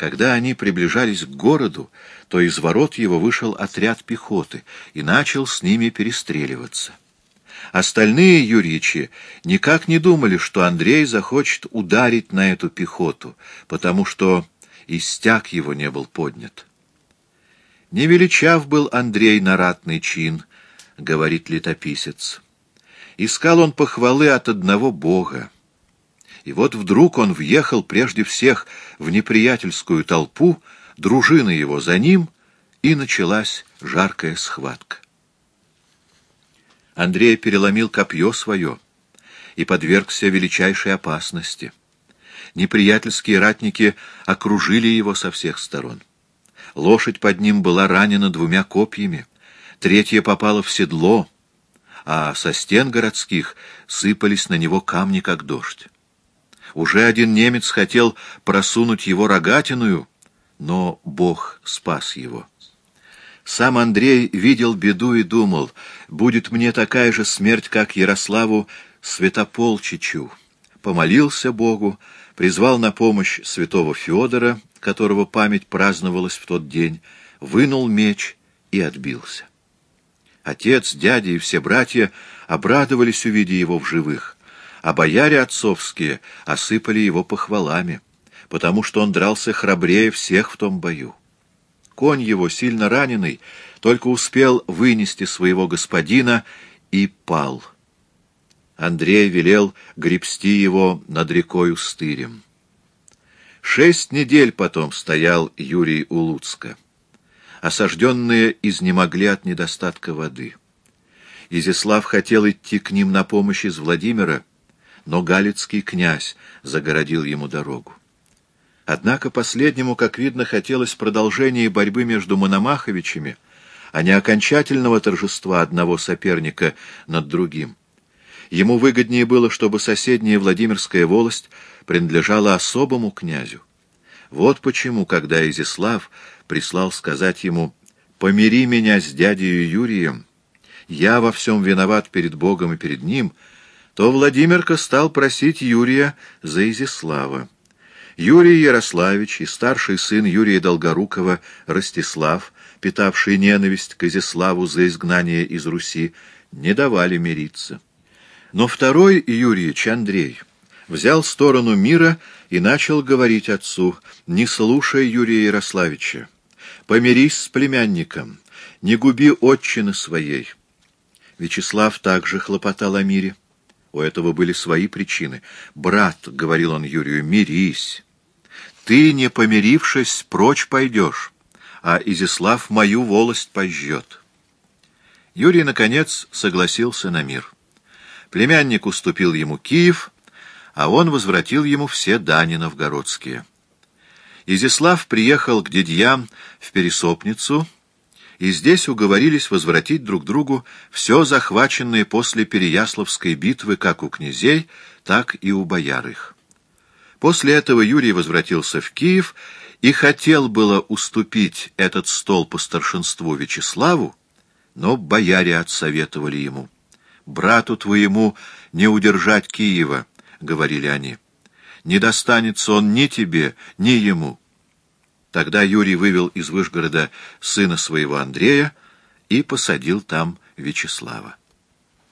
Когда они приближались к городу, то из ворот его вышел отряд пехоты и начал с ними перестреливаться. Остальные юрьичи никак не думали, что Андрей захочет ударить на эту пехоту, потому что и стяг его не был поднят. «Невеличав был Андрей на ратный чин», — говорит летописец. «Искал он похвалы от одного бога. И вот вдруг он въехал прежде всех в неприятельскую толпу, дружина его за ним, и началась жаркая схватка. Андрей переломил копье свое и подвергся величайшей опасности. Неприятельские ратники окружили его со всех сторон. Лошадь под ним была ранена двумя копьями, третья попала в седло, а со стен городских сыпались на него камни, как дождь. Уже один немец хотел просунуть его рогатиную, но Бог спас его. Сам Андрей видел беду и думал, будет мне такая же смерть, как Ярославу Святополчичу. Помолился Богу, призвал на помощь святого Федора, которого память праздновалась в тот день, вынул меч и отбился. Отец, дядя и все братья обрадовались, увидя его в живых а бояре отцовские осыпали его похвалами, потому что он дрался храбрее всех в том бою. Конь его, сильно раненый, только успел вынести своего господина и пал. Андрей велел гребсти его над рекой Устырем. Шесть недель потом стоял Юрий у Луцка. Осажденные изнемогли от недостатка воды. Изяслав хотел идти к ним на помощь из Владимира, но галицкий князь загородил ему дорогу. Однако последнему, как видно, хотелось продолжения борьбы между Мономаховичами, а не окончательного торжества одного соперника над другим. Ему выгоднее было, чтобы соседняя Владимирская волость принадлежала особому князю. Вот почему, когда Изяслав прислал сказать ему «Помири меня с дядей Юрием, я во всем виноват перед Богом и перед ним», то Владимирка стал просить Юрия за Изяслава. Юрий Ярославич и старший сын Юрия Долгорукова Ростислав, питавший ненависть к Изяславу за изгнание из Руси, не давали мириться. Но второй Юрьевич, Андрей, взял сторону мира и начал говорить отцу, «Не слушай Юрия Ярославича, помирись с племянником, не губи отчины своей». Вячеслав также хлопотал о мире. У этого были свои причины. «Брат», — говорил он Юрию, — «мирись. Ты, не помирившись, прочь пойдешь, а Изяслав мою волость пожжет». Юрий, наконец, согласился на мир. Племянник уступил ему Киев, а он возвратил ему все дани новгородские. Изяслав приехал к дядьям в Пересопницу, и здесь уговорились возвратить друг другу все захваченное после Переяславской битвы как у князей, так и у бояр их. После этого Юрий возвратился в Киев и хотел было уступить этот стол по старшинству Вячеславу, но бояре отсоветовали ему. «Брату твоему не удержать Киева», — говорили они. «Не достанется он ни тебе, ни ему». Тогда Юрий вывел из Вышгорода сына своего Андрея и посадил там Вячеслава.